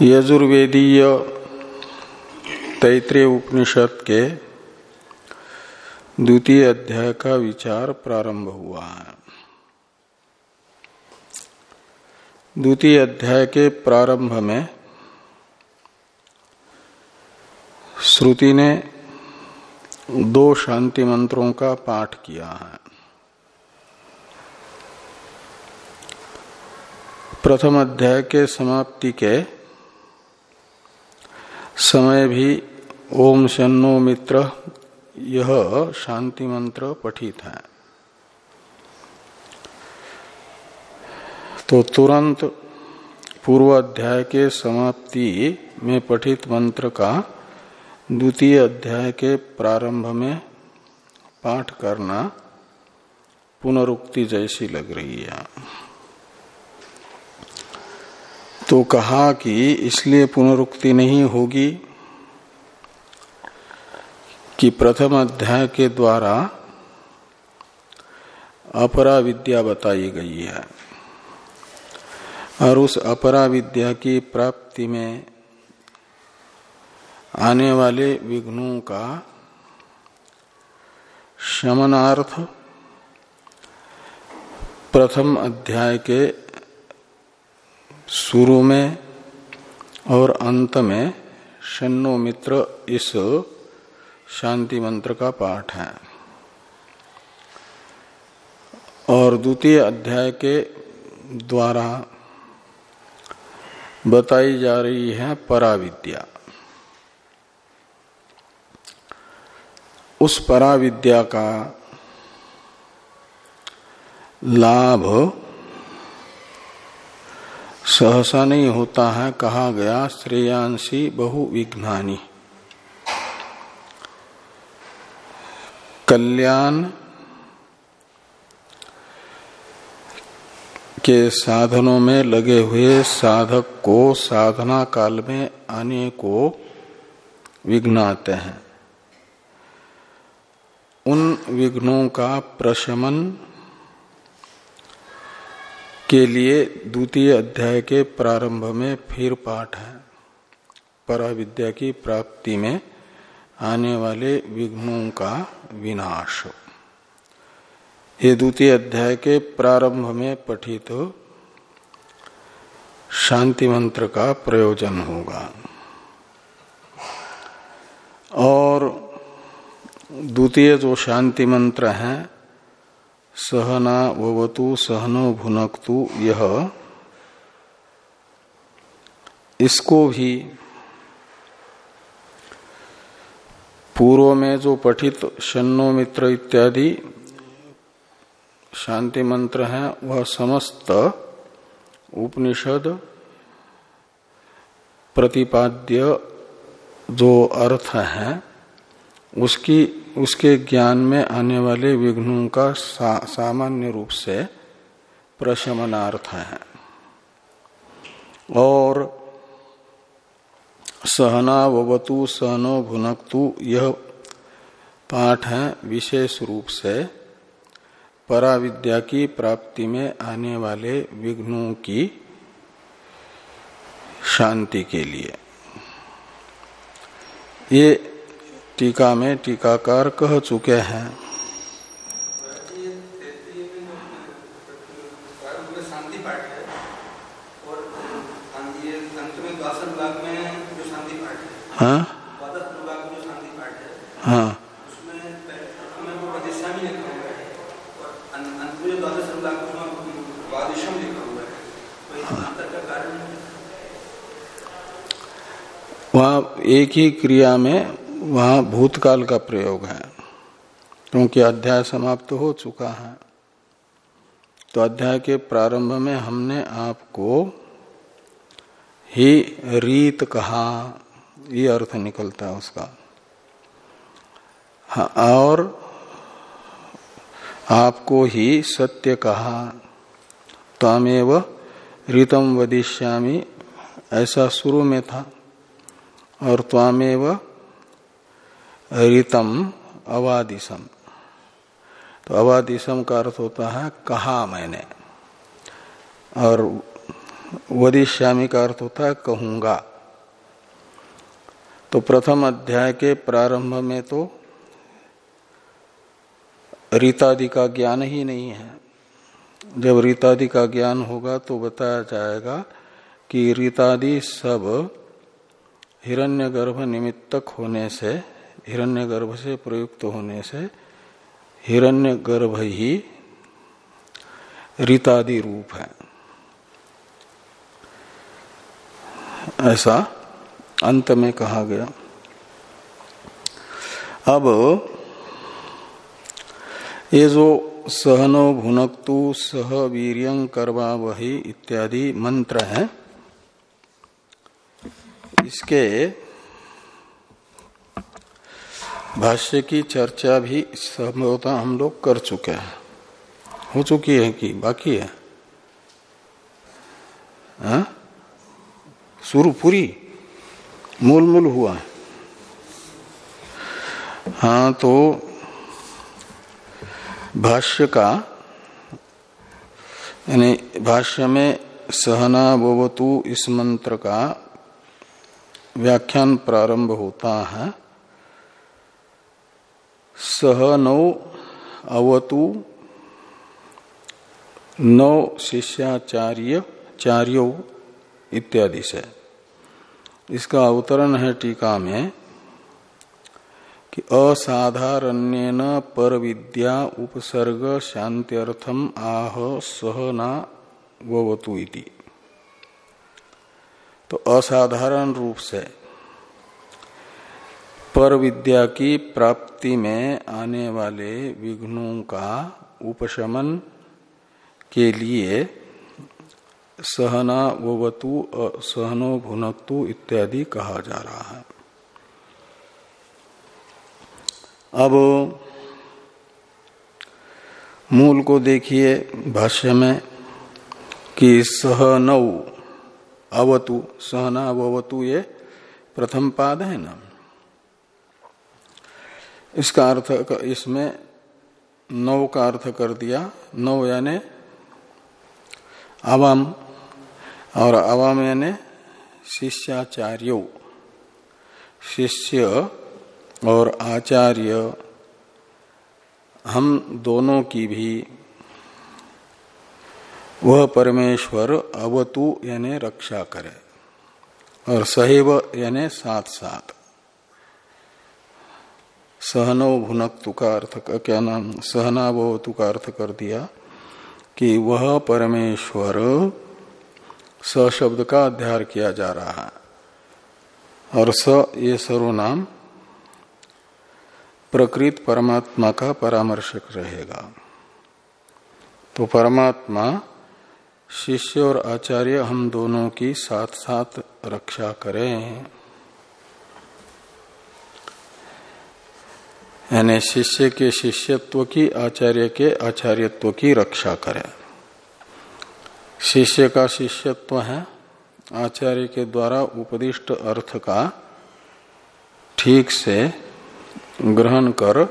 यजुर्वेदीय तैतृय उपनिषद के द्वितीय अध्याय का विचार प्रारंभ हुआ है। द्वितीय अध्याय के प्रारंभ में श्रुति ने दो शांति मंत्रों का पाठ किया है। प्रथम अध्याय के समाप्ति के समय भी ओम शनो मित्र, यह शांति मंत्र पठित है। तो तुरंत पूर्व अध्याय के समाप्ति में पठित मंत्र का द्वितीय अध्याय के प्रारंभ में पाठ करना पुनरुक्ति जैसी लग रही है। तो कहा कि इसलिए पुनरुक्ति नहीं होगी कि प्रथम अध्याय के द्वारा अपरा विद्या बताई गई है। और उस अपरा विद्या की प्राप्ति में आने वाले विघ्नों का शमनार्थ प्रथम अध्याय के शुरू में और अंत में शनो मित्र इस शांति मंत्र का पाठ है। और द्वितीय अध्याय के द्वारा बताई जा रही है पराविद्या। उस पराविद्या का लाभ सहसा नहीं होता है, कहा गया श्रेयांशी बहु विघ्नानी। कल्याण के साधनों में लगे हुए साधक को साधना काल में आने को विघ्न आते हैं। उन विघ्नों का प्रशमन के लिए द्वितीय अध्याय के प्रारंभ में फिर पाठ है। पराविद्या की प्राप्ति में आने वाले विघ्नों का विनाश। ये द्वितीय अध्याय के प्रारंभ में पठित शांति मंत्र का प्रयोजन होगा। और द्वितीय जो शांति मंत्र है सहना ववतु सहनो भुनकतु यह इसको भी पूर्व में जो पठित शनो मित्र इत्यादि शांति मंत्र है, वह समस्त उपनिषद प्रतिपाद्य जो अर्थ है, उसकी उसके ज्ञान में आने वाले विघ्नों का सा, सामान्य रूप से प्रशमनार्थ है। और सहना ववतु सहनो भुनकतु यह पाठ है विशेष रूप से पराविद्या की प्राप्ति में आने वाले विघ्नों की शांति के लिए। ये टीका में टीकाकार कह चुके हैं। हाँ? हाँ। वहाँ एक ही क्रिया में वहाँ भूतकाल का प्रयोग है। क्योंकि अध्याय समाप्त हो चुका है। तो अध्याय के प्रारंभ में हमने आपको ही रीत कहा। ये अर्थ निकलता है उसका। हाँ, और आपको ही सत्य कहा। तमेव रीतम वदिष्यामी ऐसा शुरू में था। और त्वामेव ऋतम, अवादिशम। तो अवादिशम का अर्थ होता है, कहा मैंने। और वदिश्यामी का अर्थ होता है, कहूँगा। तो प्रथम अध्याय के प्रारंभ में तो रीतादि का ज्ञान ही नहीं है। जब रीतादि का ज्ञान होगा तो बताया जाएगा कि रीतादि सब हिरण्यगर्भ निमित्तक होने से हिरण्यगर्भ से प्रयुक्त होने से हिरण्यगर्भ ही रीतादि रूप है। ऐसा अंत में कहा गया। अब ये जो सहनो भुनक्तु सह वीर करवा वही इत्यादि मंत्र है, इसके भाष्य की चर्चा भी संभवतः हम लोग कर चुके हैं। हो चुकी है कि बाकी है? हाँ? शुरू, पूरी? मूल मूल हुआ हाँ। तो भाष्य का, यानी भाष्य में सहना बोवतु इस मंत्र का व्याख्यान प्रारंभ होता है। सह नौ अवतु नौ शिष्याचार्य चार्यो इत्यादि से। इसका अवतरण है टीका में कि असाधारण्यन पर विद्या उपसर्ग शांत्यर्थम आह सहना ववतु इति। तो असाधारण रूप से पर विद्या की प्राप्ति में आने वाले विघ्नों का उपशमन के लिए सहना ववतु सहनो भुनक्तु इत्यादि कहा जा रहा है। अब मूल को देखिए भाष्य में कि सहनौ, अवतु सहना अवतु ये प्रथम पाद है ना। इसका अर्थ इसमें नौ का अर्थ कर दिया। नौ यानी आवाम और आवाम यानी शिष्याचार्यो। शिष्य और आचार्य। हम दोनों की भी वह परमेश्वर अवतु यानी रक्षा करे और सहेव यानी साथ साथ। सहनो भुनक्तु का अर्थ क्या नाम? सहना भवतु का अर्थ कर दिया कि वह परमेश्वर स शब्द का अध्यार किया जा रहा है। और स, ये सर्वनाम प्रकृत परमात्मा का परामर्शक रहेगा। तो परमात्मा, शिष्य और आचार्य हम दोनों की साथ साथ रक्षा करें। यानी शिष्य के शिष्यत्व की, आचार्य के आचार्यत्व की रक्षा करें। शिष्य का शिष्यत्व है, आचार्य के द्वारा उपदिष्ट अर्थ का ठीक से ग्रहण कर,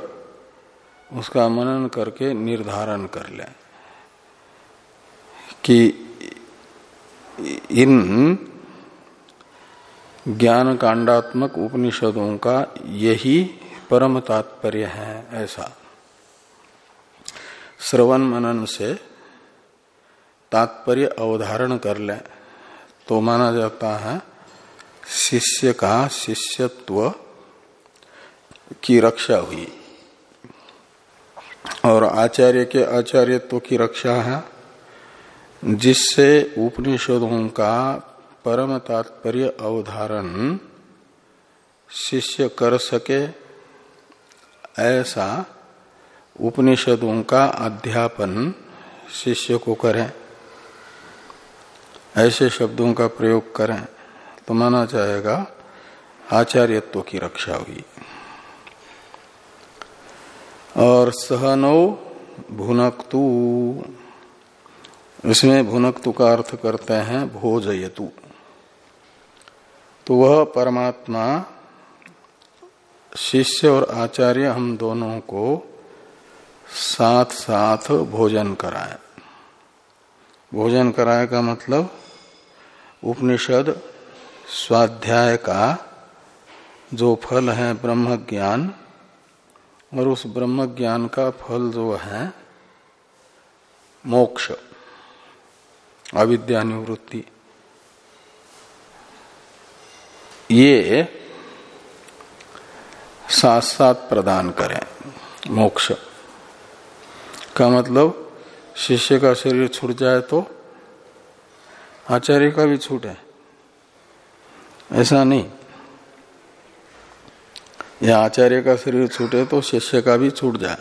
उसका मनन करके निर्धारण कर ले कि इन ज्ञान कांडात्मक उपनिषदों का यही परम तात्पर्य है ऐसा। श्रवण मनन से तात्पर्य अवधारण कर ले तो माना जाता है, शिष्य का शिष्यत्व की रक्षा हुई। और आचार्य के आचार्यत्व की रक्षा है, जिससे उपनिषदों का परम तात्पर्य अवधारण शिष्य कर सके ऐसा उपनिषदों का अध्यापन शिष्य को करें। ऐसे शब्दों का प्रयोग करें तो माना जाएगा आचार्यत्व की रक्षा हुई। और सहनो भुनक्तु। इसमें भुनक्तु का अर्थ करते हैं भोजयतु। तो वह परमात्मा शिष्य और आचार्य हम दोनों को साथ साथ भोजन कराए। भोजन कराए का मतलब उपनिषद स्वाध्याय का जो फल है ब्रह्म ज्ञान और उस ब्रह्म ज्ञान का फल जो है मोक्ष अविद्यानिवृत्ति ये साथ साथ प्रदान करें। मोक्ष। का मतलब शिष्य का शरीर छूट जाए तो आचार्य का भी छूटे ऐसा नहीं। या आचार्य का शरीर छूटे तो शिष्य का भी छूट जाए।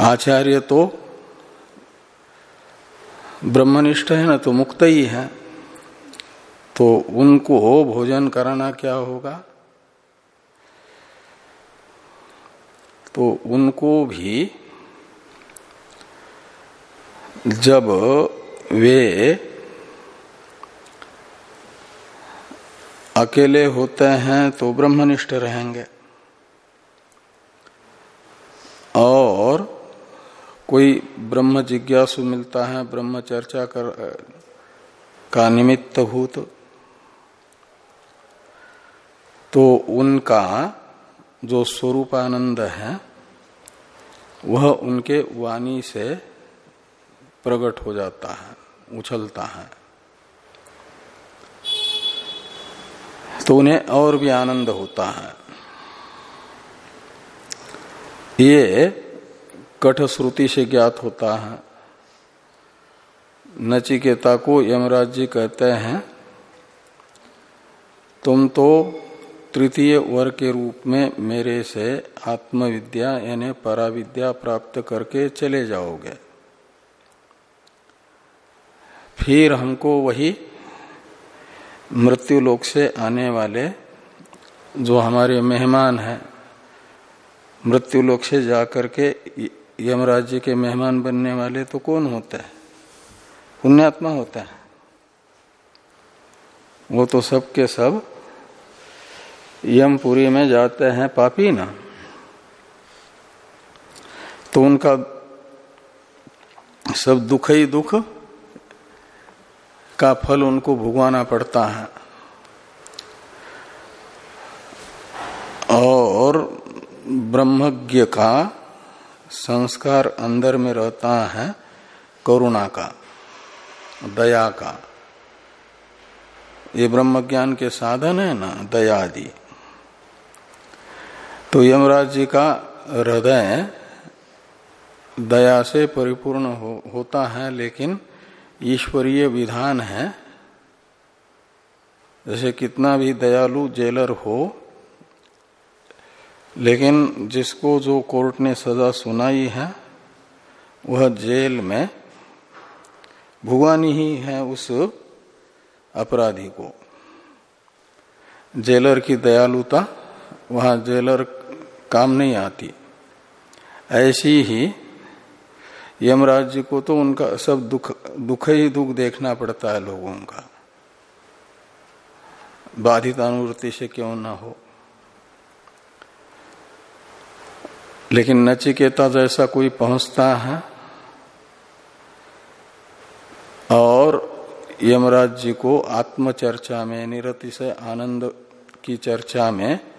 आचार्य तो ब्रह्मनिष्ठ है, ना तो मुक्त ही है। तो उनको भोजन कराना क्या होगा? तो उनको भी जब वे अकेले होते हैं तो ब्रह्मनिष्ठ रहेंगे। और कोई ब्रह्म जिज्ञासु मिलता है, ब्रह्म चर्चा कर, का निमित्त भूत तो उनका जो स्वरूपानंद है, वह उनके वाणी से प्रकट हो जाता है, उछलता है। तो उन्हें और भी आनंद होता है। ये कठ श्रुति से ज्ञात होता है। नचिकेता को यमराज जी कहते हैं, तुम तो तृतीय वर के रूप में मेरे से आत्मविद्या, यानी पराविद्या प्राप्त करके चले जाओगे। फिर हमको वही मृत्यु लोक से आने वाले जो हमारे मेहमान हैं, मृत्यु लोक से जाकर के यमराज्य के मेहमान बनने वाले तो कौन होता है? पुण्यात्मा होता है। वो तो सब के सब यमपुरी में जाते हैं पापी ना। तो उनका सब दुख ही दुख का फल उनको भुगवाना पड़ता है। और ब्रह्मज्ञ का संस्कार अंदर में रहता है करुणा का, दया का। ये ब्रह्म ज्ञान के साधन है ना दया आदि तो यमराज जी का हृदय दया से परिपूर्ण हो, होता है लेकिन ईश्वरीय विधान है। जैसे कितना भी दयालु जेलर हो लेकिन जिसको जो कोर्ट ने सजा सुनाई है वह जेल में भुगवानी ही है उस अपराधी को। जेलर की दयालुता वहाँ जेलर काम नहीं आती। ऐसी ही यमराज जी को तो उनका सब दुख दुख ही दुख देखना पड़ता है लोगों का। बाधित अनुवृत्ति से क्यों ना हो? लेकिन नचिकेता जैसा कोई पहुँचता है और यमराज जी को आत्मचर्चा में निरति से आनंद की चर्चा में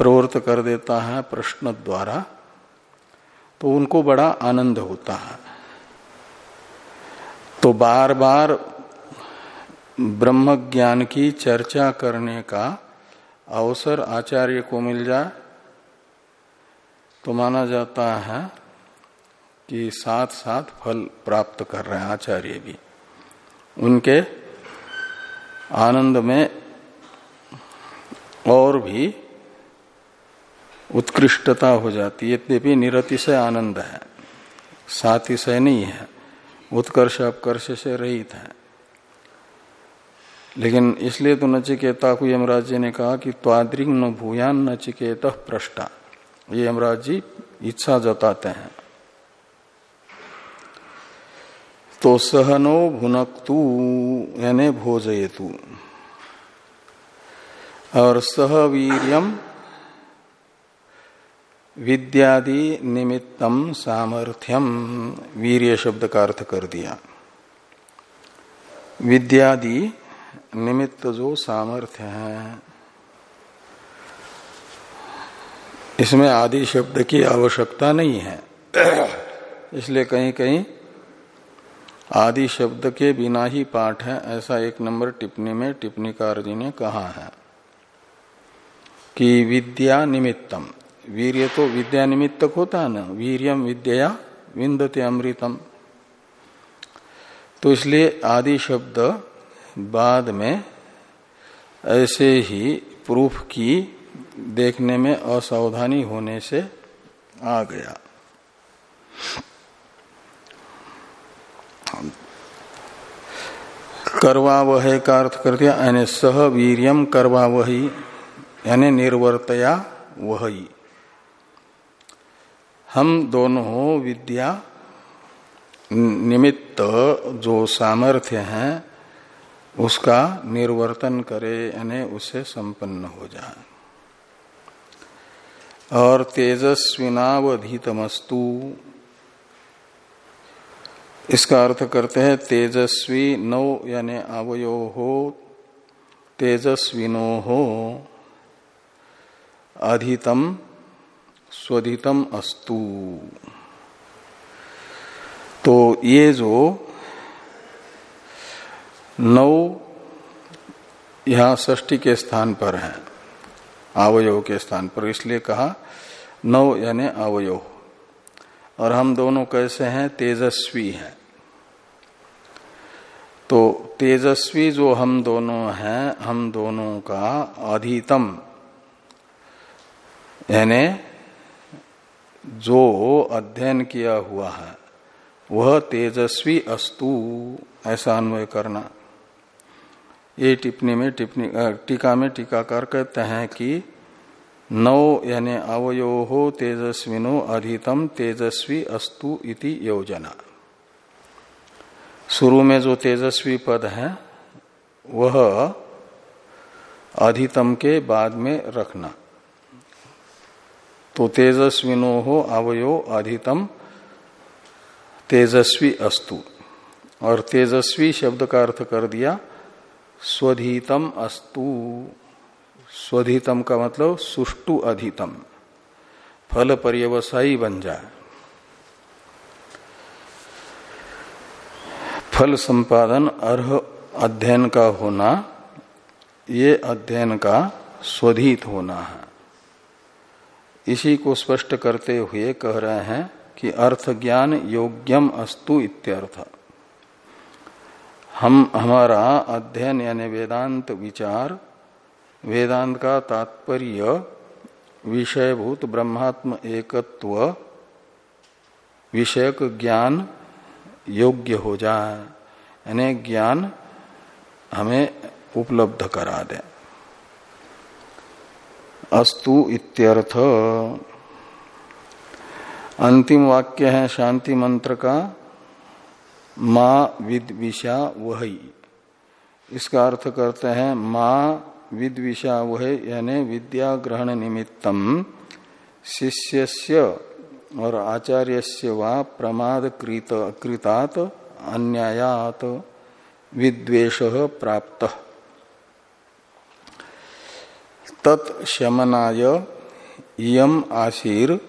प्रवृत्त कर देता है प्रश्न द्वारा तो उनको बड़ा आनंद होता है। तो बार बार ब्रह्म ज्ञान की चर्चा करने का अवसर आचार्य को मिल जाए तो माना जाता है कि साथ साथ फल प्राप्त कर रहे हैं आचार्य भी। उनके आनंद में और भी उत्कृष्टता हो जाती है यद्यपि निरति से आनंद है। साथ ही से नहीं है, उत्कर्ष अपकर्ष से रहित है। लेकिन इसलिए तो नचिकेता को यमराज जी ने कहा कि त्वाद्रिंग न भूयान नचिकेत प्रष्टा। ये यमराज जी इच्छा जताते हैं। तो सहनो भुनकतु, यानी भोजयतु। और सहवीर्यम विद्यादि निमित्तम सामर्थ्यम वीर्य शब्द का अर्थ कर दिया। विद्यादि निमित्त जो सामर्थ्य है, इसमें आदि शब्द की आवश्यकता नहीं है। इसलिए कहीं कहीं आदि शब्द के बिना ही पाठ है, ऐसा एक नंबर टिप्पणी में टिप्पणीकार जी ने कहा है कि विद्या निमित्तम। वीर्य तो विद्या निमित्तक होता है ना वीरियम विद्या विंदते अमृतम। तो इसलिए आदि शब्द बाद में ऐसे ही प्रूफ की देखने में असावधानी होने से आ गया। करवा वह का अर्थ कर दिया, यानी सह वीरियम करवा वही यानी निर्वर्तया वही। हम दोनों विद्या निमित्त जो सामर्थ्य है, उसका निर्वर्तन करे, यानी उसे संपन्न हो जाए। और तेजस्विनावधितमस्तु, इसका अर्थ करते हैं तेजस्वी नौ, यानी अवयो हो, तेजस्विनो हो, अधितम स्वधितम अस्तु। तो ये जो नौ यहाँ ष्टी के स्थान पर है अवयव के स्थान पर, इसलिए कहा नौ यानी अवयव और हम दोनों कैसे हैं? तेजस्वी हैं। तो तेजस्वी जो हम दोनों हैं, हम दोनों का अधितम, यानी जो अध्ययन किया हुआ है, वह तेजस्वी अस्तु, ऐसा अन्वय करना। ये टिप्पणी में टिप्पणी टीका में टीकाकार कहते हैं कि नौ यानी अवयो हो तेजस्विनो अधितम तेजस्वी अस्तु इति योजना। शुरू में जो तेजस्वी पद है, वह अधितम के बाद में रखना। तो तेजस्विनो हो अवयो अधितम तेजस्वी अस्तु। और तेजस्वी शब्द का अर्थ कर दिया, स्वधीतम अस्तु। स्वधीतम का मतलब सुष्टु अधितम। फल पर्यवसायी बन जाए फल संपादन अर्ह अध्ययन का होना, ये अध्ययन का स्वधीत होना है। इसी को स्पष्ट करते हुए कह रहे हैं कि अर्थ ज्ञान योग्यम अस्तु इत्यर्थ। हम, हमारा अध्ययन यानी वेदांत विचार, वेदांत का तात्पर्य, विषयभूत ब्रह्मात्म एकत्व, विषयक ज्ञान योग्य हो जाए, यानी ज्ञान हमें उपलब्ध करा दे। अस्तु इत्यर्थ। अंतिम वाक्य है शांति मंत्र का, माँ विद्विषा वही। इसका अर्थ करते हैं, माँ विद्विषा वह यानी विद्या ग्रहण निमित्तम। शिष्य और आचार्य व प्रमाद कृत कृतात अन्यायात विद्वेष प्राप्त। तत्शमनाय यम आशीर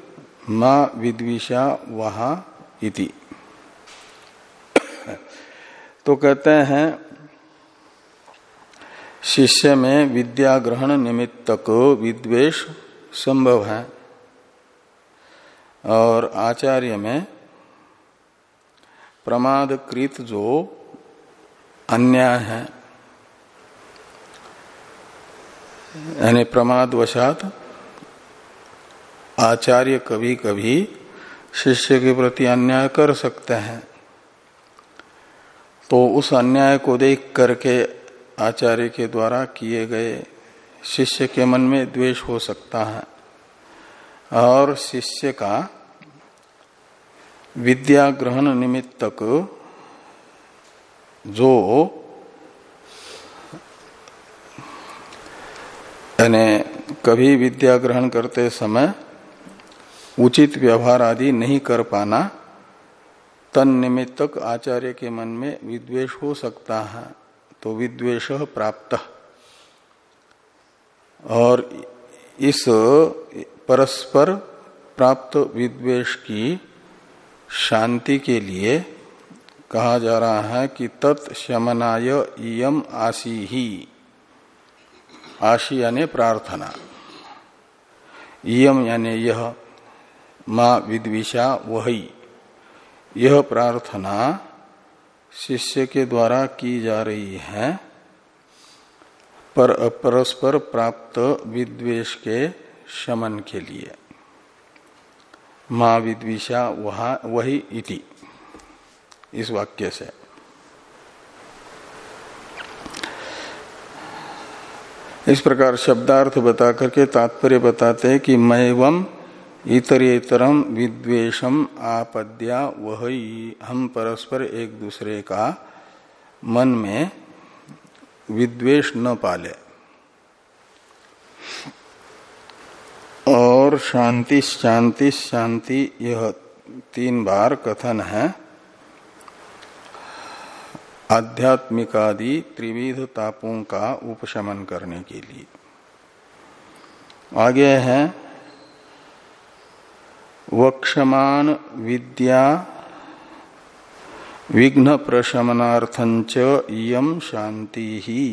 माँ विद्विषा वहा इति। तो कहते हैं, शिष्य में विद्या ग्रहण निमित्तक विद्वेश संभव है। और आचार्य में प्रमादकृत जो अन्याय है। यानी प्रमादवशात आचार्य कभी कभी शिष्य के प्रति अन्याय कर सकते हैं। तो उस अन्याय को देख करके आचार्य के द्वारा किए गए शिष्य के मन में द्वेष हो सकता है। और शिष्य का विद्या ग्रहण निमित्तक जो यानी कभी विद्या ग्रहण करते समय उचित व्यवहार आदि नहीं कर पाना तन निमित्तक आचार्य के मन में विद्वेष हो सकता है तो विद्वेष प्राप्त। और इस परस्पर प्राप्त विद्वेष की शांति के लिए कहा जा रहा है कि तत्शमनाय इम आसी। ही आशी यानी प्रार्थना। इम यानी यह माँ विद्विषा वही। यह प्रार्थना शिष्य के द्वारा की जा रही है, पर परस्पर प्राप्त विद्वेश के शमन के लिए। माँ विद्विषा वहा, वही इति। इस वाक्य से। इस प्रकार शब्दार्थ बता करके तात्पर्य बताते हैं कि मैवम इतरेतरम विद्वेशम आपद्या वही। हम परस्पर एक दूसरे का मन में विद्वेश न पाले। और शांति शांति शांति, यह तीन बार कथन है। आध्यात्मिकादि त्रिविध तापों का उपशमन करने के लिए। आगे है वक्षमान विद्या विघ्न प्रशमनार्थंच यम शांति ही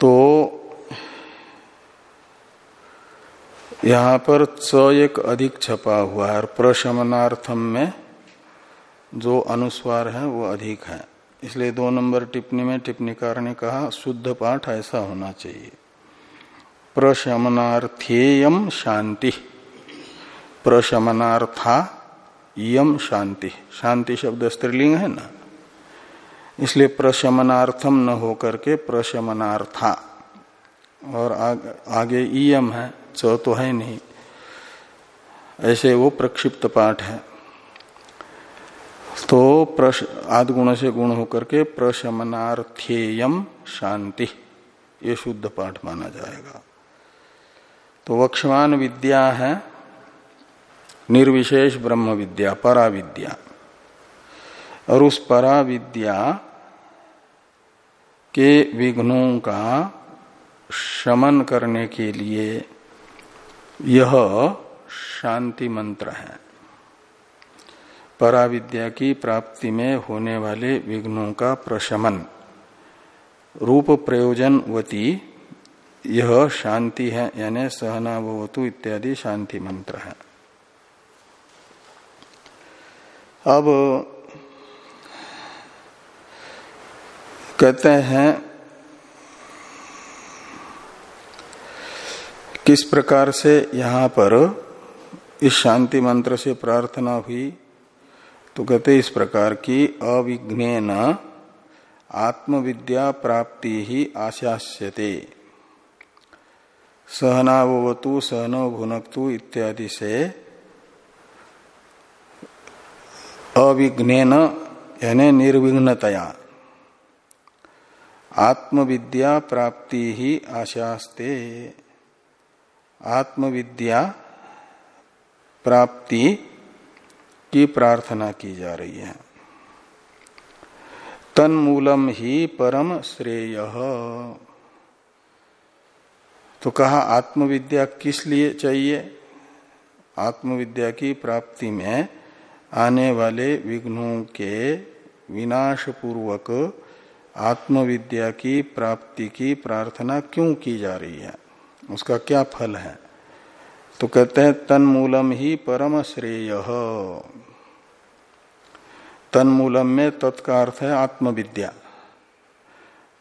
तो यहाँ पर च एक अधिक छपा हुआ है और प्रशमनार्थम में जो अनुस्वार है वो अधिक है। इसलिए दो नंबर टिप्पणी में टिप्पणीकार ने कहा शुद्ध पाठ ऐसा होना चाहिए। प्रशमनार्थेयम शांति। प्रशमनार्था यम शांति। शांति शब्द स्त्रीलिंग है ना? इसलिए प्रशमनार्थम न होकर के प्रशमनार्था। और आग, आगे इयम है च तो है नहीं। ऐसे वो प्रक्षिप्त पाठ है। तो प्रश आद गुण से गुण होकर के प्रशमनार्थेयम शांति। ये शुद्ध पाठ माना जाएगा। तो वक्षमान विद्या है, निर्विशेष ब्रह्म विद्या, परा विद्या। और उस परा विद्या के विघ्नों का शमन करने के लिए यह शांति मंत्र है। पराविद्या की प्राप्ति में होने वाले विघ्नों का प्रशमन। रूप प्रयोजनवती यह शांति है, यानी सहना भवतु इत्यादि शांति मंत्र है। अब कहते हैं, किस प्रकार से यहाँ पर इस शांति मंत्र से प्रार्थना हुई तो कहते इस प्रकार की अविघ्न आत्मविद्या प्राप्ति ही आशास्यते सहनावतु सहनो भुनक्तु इत्यादि से अविघ्न यानी निर्विघ्नतया आत्मविद्या प्राप्ति ही आशास्ते आत्मविद्या प्राप्ति की प्रार्थना की जा रही है। तन्मूलम ही परम श्रेय। तो कहा, आत्मविद्या किस लिए चाहिए? आत्मविद्या की प्राप्ति में आने वाले विघ्नों के विनाश पूर्वक आत्मविद्या की प्राप्ति की प्रार्थना क्यों की जा रही है? उसका क्या फल है? तो कहते हैं, तन्मूलम ही परम श्रेय तन्मूलम में तत्का अर्थ है आत्मविद्या।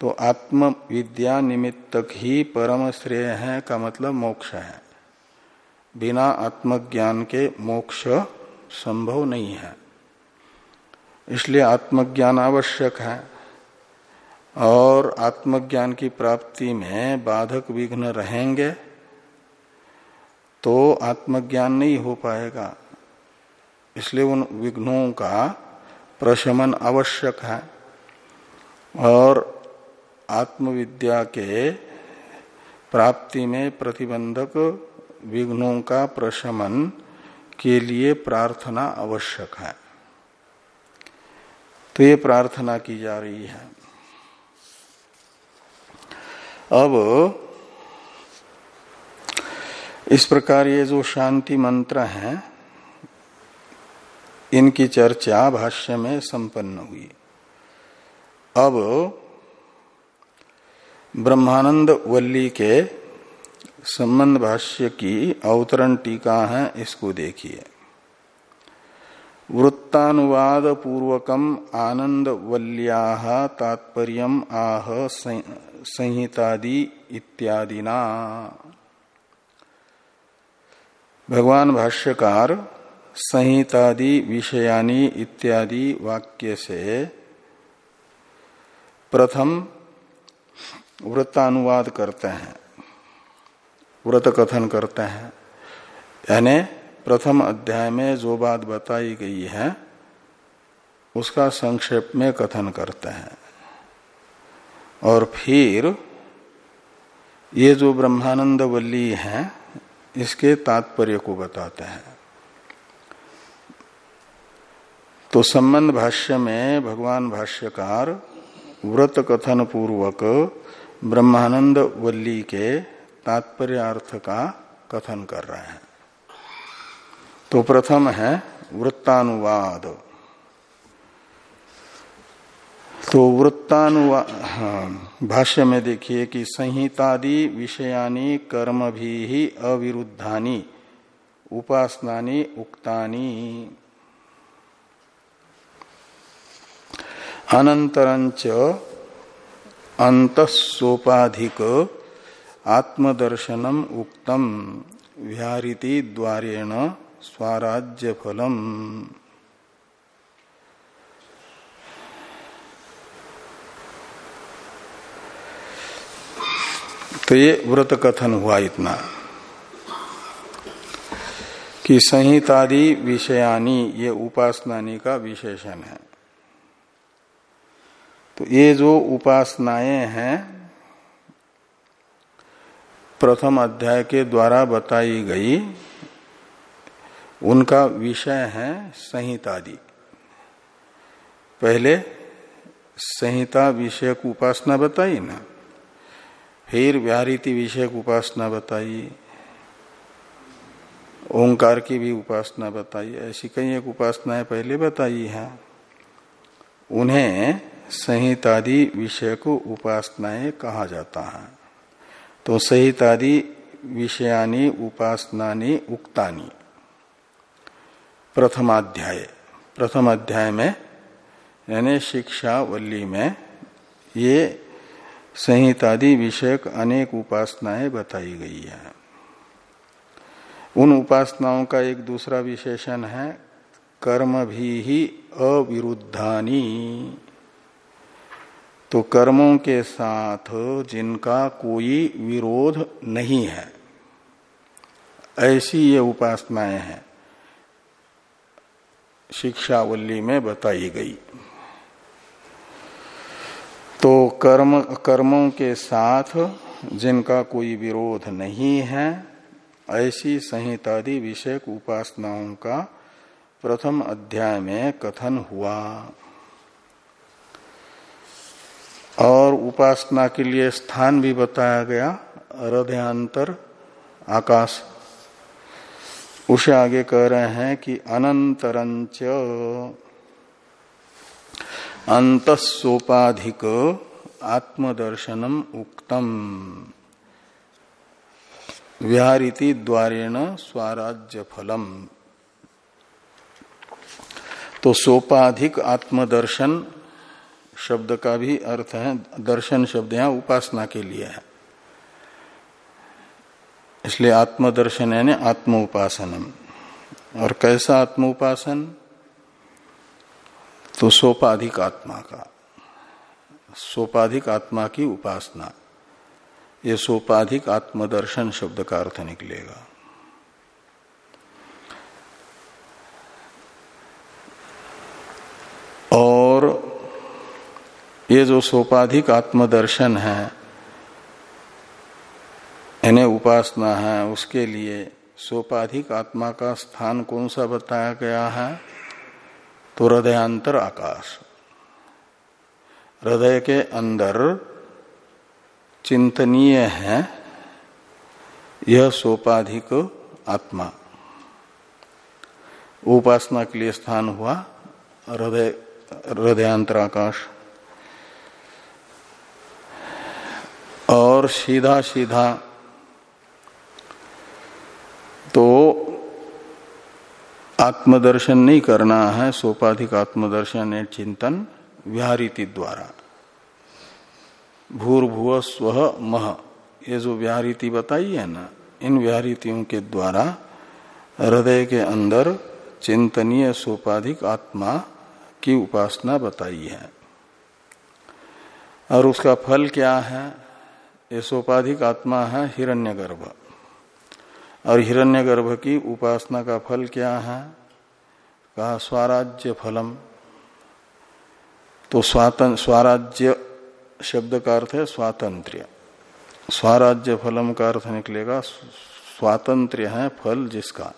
तो आत्म विद्या निमित्तक ही परम श्रेय है का मतलब मोक्ष है। बिना आत्मज्ञान के मोक्ष संभव नहीं है। इसलिए आत्मज्ञान आवश्यक है। और आत्मज्ञान की प्राप्ति में बाधक विघ्न रहेंगे। तो आत्मज्ञान नहीं हो पाएगा। इसलिए उन विघ्नों का प्रशमन आवश्यक है। और आत्मविद्या के प्राप्ति में प्रतिबंधक विघ्नों का प्रशमन के लिए प्रार्थना आवश्यक है। तो ये प्रार्थना की जा रही है। अब इस प्रकार ये जो शांति मंत्र हैं, इनकी चर्चा भाष्य में संपन्न हुई। अब ब्रह्मानंद वल्ली के संबंध भाष्य की अवतरण टीका है, इसको देखिए। वृत्तानुवाद पूर्वकम आनंद वल्या तात्पर्य आह संहितादि इत्यादि इत्यादिना। भगवान भाष्यकार, संहितादि विषयानी इत्यादि वाक्य से प्रथम वृत्तानुवाद करते हैं। व्रत कथन करते हैं। यानी प्रथम अध्याय में जो बात बताई गई है, उसका संक्षेप में कथन करते हैं। और फिर ये जो ब्रह्मानंद वल्ली है इसके तात्पर्य को बताते हैं। तो संबंध भाष्य में भगवान भाष्यकार व्रत कथन पूर्वक ब्रह्मानंद वल्ली के तात्पर्य अर्थ का कथन कर रहे हैं। तो प्रथम है वृत्तानुवाद। तो वृत्तानुवाद हाँ, भाष्य में देखिए कि संहितादि विषयानी कर्म भी ही अविरुद्धानी उपासनानी उक्तानी। अनंतरंच अंतसोपाधिक आत्मदर्शनम उक्तम व्याहृति द्वारेण स्वराज्य फलम तो ये व्रत कथन हुआ इतना कि संहितादि विषयानी, ये उपासनानी का विशेषण है। तो ये जो उपासनाएँ हैं, प्रथम अध्याय के द्वारा बताई गई, उनका विषय है संहितादि। पहले संहिता विषयक उपासना बताई ना। फिर व्याहृति विषयक उपासना बताई। ओंकार की भी उपासना बताई। ऐसी कई एक उपासनाएँ पहले बताई हैं। उन्हें संहितादि विषय को उपासनाएँ कहा जाता है। तो संहितादि विषयानी, उपासनानी, उक्तानी। प्रथमाध्याय प्रथम अध्याय में, यानी शिक्षा वल्ली में, ये संहितादि विषयक अनेक उपासनाएँ बताई गई है। उन उपासनाओं का एक दूसरा विशेषण है, कर्म भी ही अविरुद्धानी। तो कर्मों के साथ जिनका कोई विरोध नहीं है, ऐसी ये उपासनाएँ हैं शिक्षावली में बताई गई। तो कर्म, कर्मों के साथ जिनका कोई विरोध नहीं है, ऐसी संहितादि विषयक उपासनाओं का प्रथम अध्याय में कथन हुआ। और उपासना के लिए स्थान भी बताया गया, हृदयांतर आकाश। उसे आगे कह रहे हैं कि अनंतरंच। अंतसोपाधिक आत्मदर्शनम उक्तम। व्याहृति द्वारेण स्वराज्य फलम तो सोपाधिक आत्मदर्शन शब्द का भी अर्थ है, दर्शन शब्द यहाँ उपासना के लिए है। इसलिए आत्मदर्शन यानी आत्म उपासनम और कैसा आत्म उपासन तो सोपाधिक आत्मा का। सोपाधिक आत्मा की उपासना। ये सोपाधिक आत्मदर्शन शब्द का अर्थ निकलेगा। और ये जो सोपाधिक आत्मदर्शन है, इन्हें उपासना है, उसके लिए सोपाधिक आत्मा का स्थान कौन सा बताया गया है? तो हृदयांतर आकाश। हृदय के अंदर चिंतनीय है, यह सोपाधिक आत्मा। उपासना के लिए स्थान हुआ, हृदय, हृदयांतर आकाश। और सीधा सीधा तो आत्मदर्शन नहीं करना है, सोपाधिक आत्मदर्शन चिंतन व्याहरीति द्वारा। भूर्भुव स्व मह। ये जो व्याहरीति बताई है ना, इन व्याहरीतियों के द्वारा हृदय के अंदर चिंतनीय सोपाधिक आत्मा की उपासना बताई है। और उसका फल क्या है? ये सोपाधिक आत्मा है हिरण्यगर्भ। और हिरण्यगर्भ की उपासना का फल क्या है? कहा, स्वराज्य फलम। तो स्वातन स्वराज्य शब्द का अर्थ है स्वातंत्र स्वराज्य फलम का अर्थ निकलेगा स्वातंत्र है फल जिसका।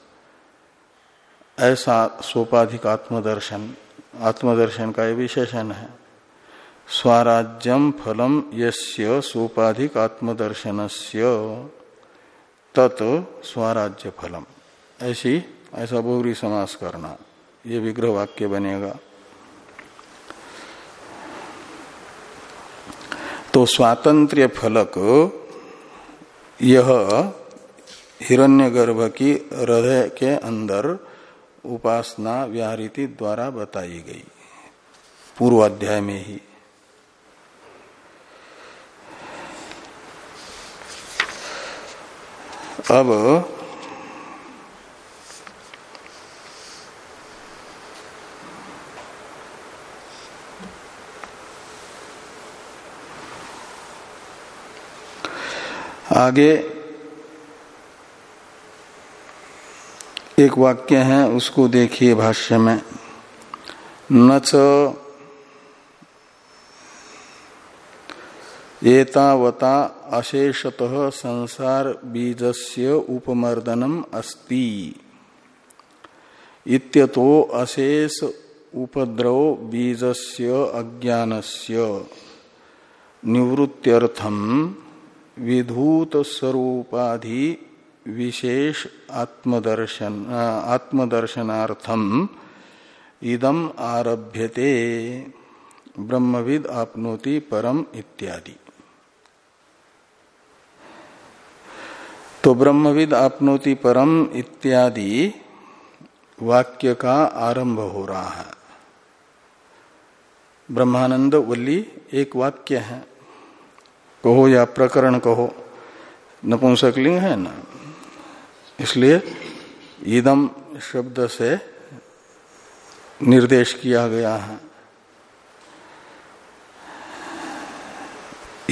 ऐसा सोपाधिक आत्मदर्शन आत्मदर्शन का विशेषण है। स्वराज्यम फलम यस्य सोपाधिक आत्मदर्शन तत् स्वराज्य फलम ऐसी ऐसा बहुरी समास करना। ये विग्रह वाक्य बनेगा। तो स्वातंत्र्य फलक यह हिरण्यगर्भ की हृदय के अंदर उपासना व्याहृति द्वारा बताई गई। पूर्व अध्याय में ही। अब आगे एक वाक्य है उसको देखिए भाष्य में। न एतावता अशेषतः संसार बीजस्य उपमर्दनम अस्ति। इत्यतो अशेष उपद्रव बीजस्य अज्ञानस्य। निवृत्त्यर्थम विधूत स्वरूपाधि विशेष आत्मदर्शन आत्मदर्शनार्थम इदम आरभ्यते। ब्रह्मविद आपनोति परम इत्यादि। तो ब्रह्मविद आपनोति परम इत्यादि वाक्य का आरंभ हो रहा है। ब्रह्मानंद वल्ली, एक वाक्य है। कहो या प्रकरण कहो, नपुंसकलिंग है ना? इसलिए ईदम शब्द से निर्देश किया गया है।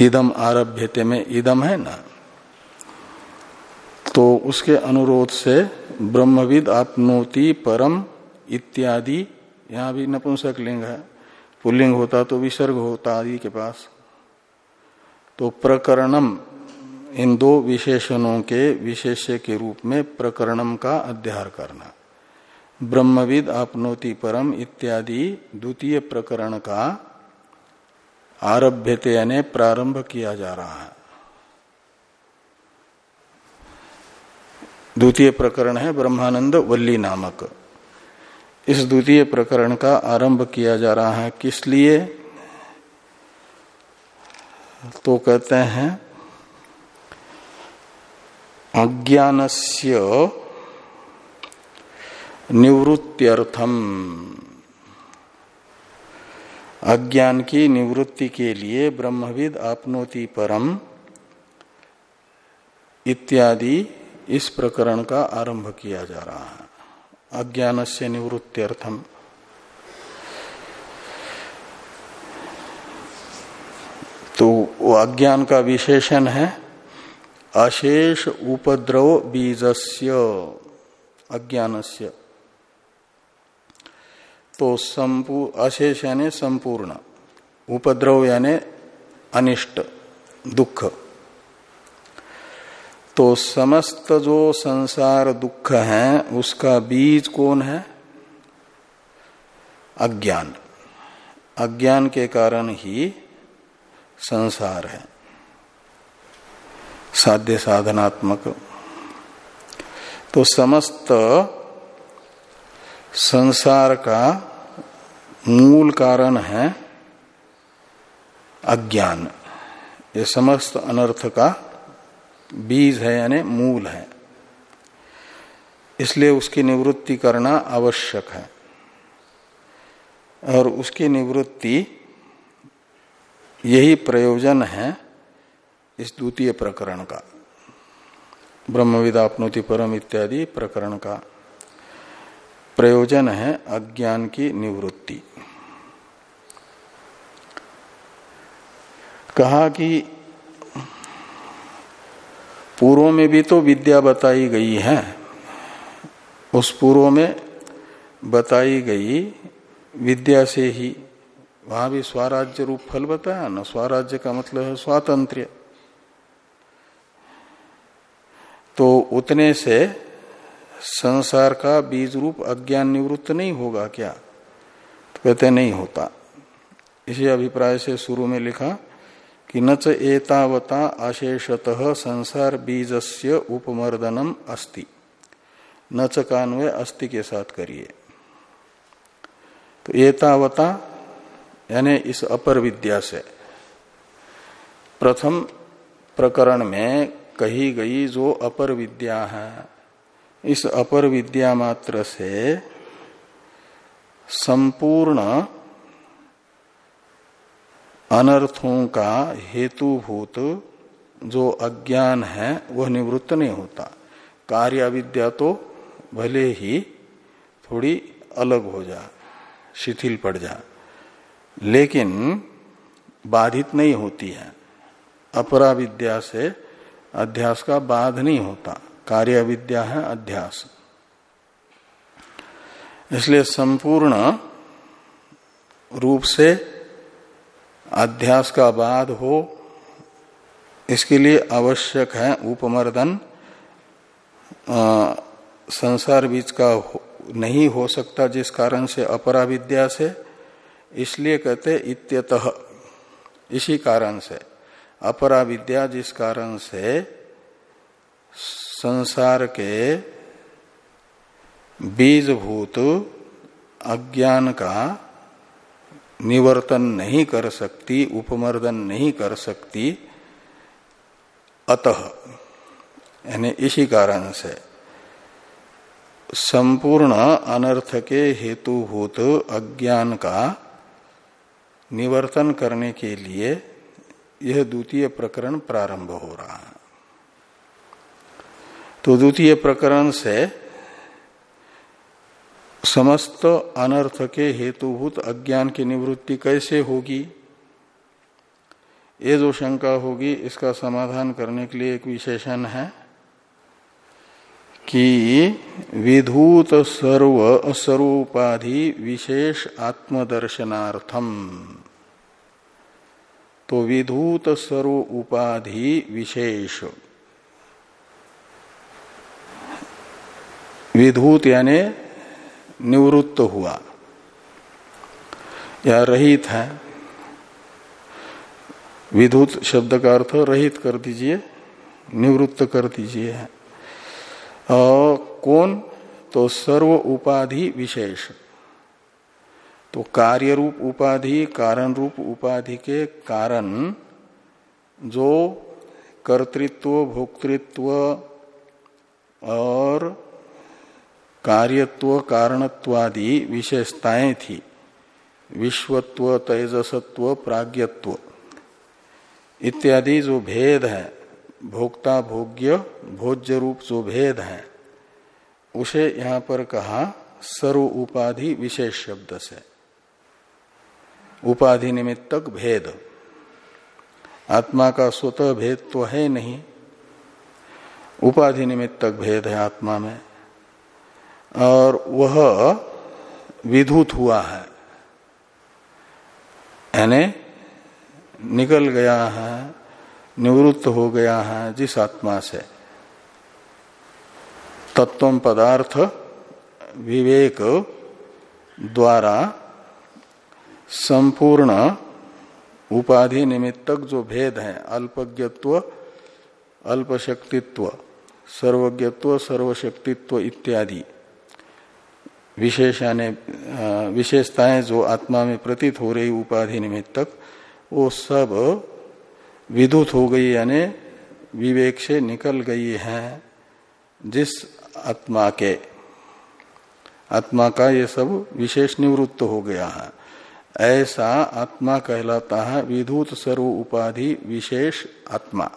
ईदम आरभ्यते में ईदम है ना? तो उसके अनुरोध से ब्रह्मविद आपनोति परम इत्यादि, यहाँ भी नपुंसक लिंग है। पुल्लिंग होता तो विसर्ग होता आदि के पास। तो प्रकरणम, इन दो विशेषणों के विशेष्य के रूप में प्रकरणम का अध्यार करना। ब्रह्मविद आपनोति परम इत्यादि द्वितीय प्रकरण का आरभ्यते यानी प्रारंभ किया जा रहा है। द्वितीय प्रकरण है ब्रह्मानंद वल्ली नामक। इस द्वितीय प्रकरण का आरंभ किया जा रहा है किस लिए? तो कहते हैं, अज्ञानस्य निवृत्त्यर्थम। अज्ञान की निवृत्ति के लिए ब्रह्मविद आपनोति परम इत्यादि इस प्रकरण का आरंभ किया जा रहा है। अज्ञान से निवृत्त्यर्थम। तो वो अज्ञान का विशेषण है। अशेष उपद्रव बीजस्य। अज्ञानस्य। तो अशेष यानी संपूर्ण। उपद्रव यानी अनिष्ट, दुख। तो समस्त जो संसार दुख है, उसका बीज कौन है? अज्ञान। अज्ञान के कारण ही संसार है। साध्य साधनात्मक। तो समस्त संसार का मूल कारण है अज्ञान। ये समस्त अनर्थ का बीज है यानी मूल है। इसलिए उसकी निवृत्ति करना आवश्यक है। और उसकी निवृत्ति यही प्रयोजन है इस द्वितीय प्रकरण का। ब्रह्मविदापनोति परम इत्यादि प्रकरण का प्रयोजन है अज्ञान की निवृत्ति। कहा कि पूर्व में भी तो विद्या बताई गई है। उस पूर्व में बताई गई विद्या से ही वहाँ भी स्वराज्य रूप फल बताया ना। स्वराज्य का मतलब है स्वातंत्र तो उतने से संसार का बीज रूप अज्ञान निवृत्त नहीं होगा क्या? तो कहते नहीं होता। इसी अभिप्राय से शुरू में लिखा कि न एतावता अशेषतः संसार बीजस्य उपमर्दनम अस्ति। न च कान्वय अस्ति के साथ करिए तो एतावता, यानी इस अपर विद्या से, प्रथम प्रकरण में कही गई जो अपर विद्या है, इस अपर विद्या मात्र से संपूर्ण अनर्थों का हेतुभूत जो अज्ञान है, वह निवृत्त नहीं होता। कार्य अविद्या तो भले ही थोड़ी अलग हो जा, शिथिल पड़ जा, लेकिन बाधित नहीं होती है। अपरा विद्या से अध्यास का बाध नहीं होता। कार्य विद्या है अध्यास। इसलिए संपूर्ण रूप से अध्यास का बाद हो इसके लिए आवश्यक है उपमर्दन संसार बीच का हो, नहीं हो सकता जिस कारण से अपरा विद्या से इसलिए कहते इत्यतः इसी कारण से। अपरा विद्या जिस कारण से संसार के बीजभूत अज्ञान का निवर्तन नहीं कर सकती, उपमर्दन नहीं कर सकती, अतः, यानी इसी कारण से, संपूर्ण अनर्थ के हेतुभूत अज्ञान का निवर्तन करने के लिए यह द्वितीय प्रकरण प्रारंभ हो रहा है। तो द्वितीय प्रकरण से समस्त अनर्थ के हेतुभूत अज्ञान की निवृत्ति कैसे होगी? ये जो शंका होगी, इसका समाधान करने के लिए एक विशेषण है कि विधूत सर्व स्वरूपाधि विशेष आत्मदर्शनार्थम। तो विधूत सर्व उपाधि विशेष। विधूत यानी निवृत्त हुआ। या रहित है। विधुत शब्द का अर्थ रहित कर दीजिए, निवृत्त कर दीजिए। और कौन? तो सर्व उपाधि विशेष। तो कार्य रूप उपाधि कारण रूप उपाधि के कारण जो कर्तृत्व, भोक्तृत्व और कार्यत्व, कारणत्वादि विशेषताएँ थी। विश्वत्व, तेजसत्व प्राज्ञत्व इत्यादि जो भेद है, भोक्ता भोग्य, भोज्य रूप जो भेद है, उसे यहाँ पर कहा सर्व उपाधि विशेष शब्द से। उपाधि निमित्तक भेद। आत्मा का स्वतः भेद तो है नहीं। उपाधि निमित्तक भेद है आत्मा में। और वह विधुत हुआ है। यानी निकल गया है, निवृत्त हो गया है जिस आत्मा से। तत्व पदार्थ विवेक द्वारा संपूर्ण उपाधि निमित्तक जो भेद है, अल्पज्ञत्व, अल्पशक्तित्व, सर्वज्ञत्व, सर्वशक्तित्व इत्यादि। विशेषाने विशेषताएँ जो आत्मा में प्रतीत हो रही उपाधि निमित्तक वो सब विद्युत हो गई यानी विवेक से निकल गई है जिस आत्मा के। आत्मा का ये सब विशेष निवृत्त हो गया है। ऐसा आत्मा कहलाता है विधुत सर्व उपाधि विशेष आत्मा।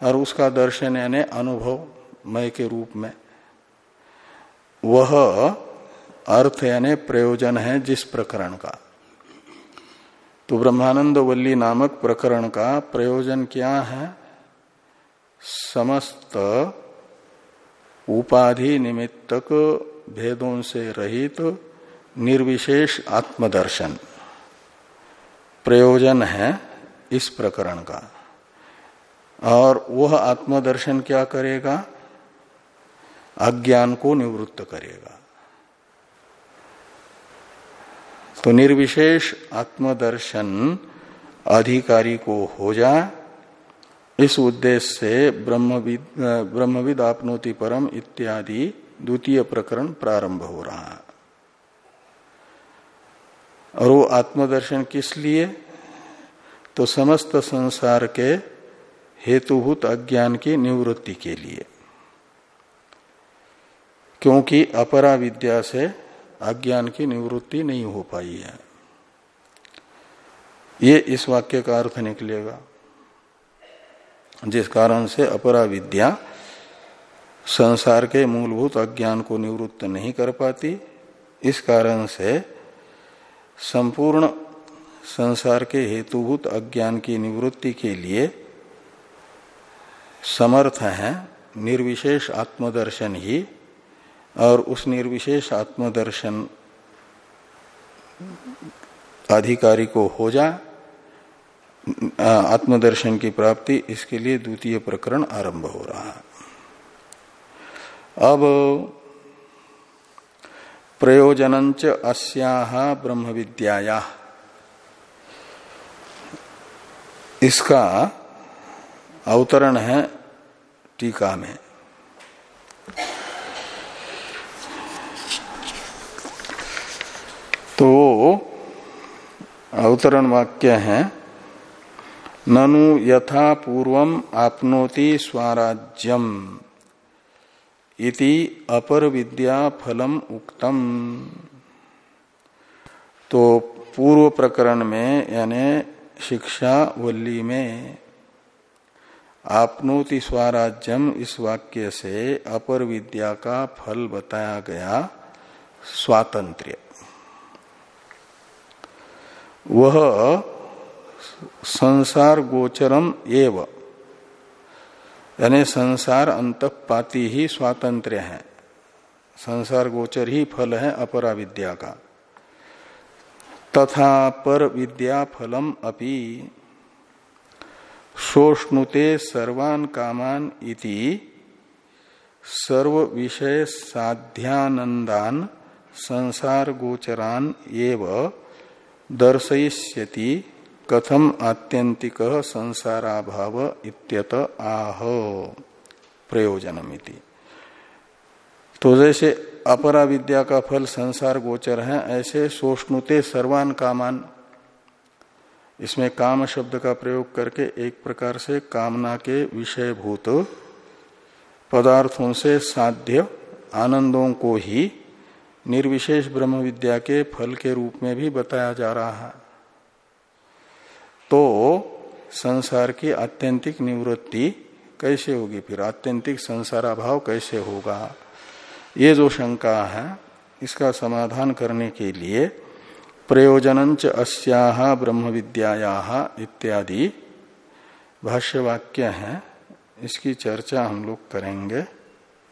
और उसका दर्शन यानी अनुभव मय के रूप में। वह अर्थ यानी प्रयोजन है जिस प्रकरण का। तो ब्रह्मानंद वल्ली नामक प्रकरण का प्रयोजन क्या है? समस्त उपाधि निमित्तक भेदों से रहित तो निर्विशेष आत्मदर्शन प्रयोजन है इस प्रकरण का। और वह आत्मदर्शन क्या करेगा? अज्ञान को निवृत्त करेगा। तो निर्विशेष आत्मदर्शन अधिकारी को हो जाए इस उद्देश्य से ब्रह्मविद ब्रह्मविद आपनोति परम इत्यादि द्वितीय प्रकरण प्रारंभ हो रहा है। और वो आत्मदर्शन किस लिए? तो समस्त संसार के हेतुभूत अज्ञान की निवृत्ति के लिए। क्योंकि अपरा विद्या से अज्ञान की निवृत्ति नहीं हो पाई है। ये इस वाक्य का अर्थ निकलेगा। जिस कारण से अपरा विद्या संसार के मूलभूत अज्ञान को निवृत्त नहीं कर पाती, इस कारण से संपूर्ण संसार के हेतुभूत अज्ञान की निवृत्ति के लिए समर्थ है, निर्विशेष आत्मदर्शन ही और उस निर्विशेष आत्मदर्शन अधिकारी को हो जा आत्मदर्शन की प्राप्ति, इसके लिए द्वितीय प्रकरण आरंभ हो रहा है। अब प्रयोजनच अस्याह ब्रह्म विद्याया इसका अवतरण है टीका में। तो अवतरण वाक्य है, ननु यथा पूर्वम आपनोति स्वराज्यम इति अपर विद्या फलम उक्तम। तो पूर्व प्रकरण में, यानी शिक्षा वल्ली में, आपनोति स्वराज्यम इस वाक्य से अपर विद्या का फल बताया गया, स्वातंत्र्य। वह संसार गोचरम एवं। यानी संसार अंतपाती ही स्वातंत्र है। संसार गोचर ही फल है अपरा विद्या का। तथा पर विद्या फलम अपि शोष्णुते सर्वान कामान इति सर्व विषय साध्यानंदान संसार गोचरान एव दर्शयिष्यति कथम आत्यंतिक संसाराभाव इत्यत आह। प्रयोजनमिति। तो जैसे अपरा विद्या का फल संसार गोचर है, ऐसे सोष्णुते सर्वान कामान। इसमें काम शब्द का प्रयोग करके एक प्रकार से कामना के विषयभूत पदार्थों से साध्य आनंदों को ही निर्विशेष ब्रह्म विद्या के फल के रूप में भी बताया जा रहा है। तो संसार की आत्यंतिक निवृत्ति कैसे होगी? फिर आत्यंतिक संसाराभाव कैसे होगा? ये जो शंका है, इसका समाधान करने के लिए प्रयोजनंच अस्या ब्रह्म विद्याया इत्यादि भाष्यवाक्य है। इसकी चर्चा हम लोग करेंगे।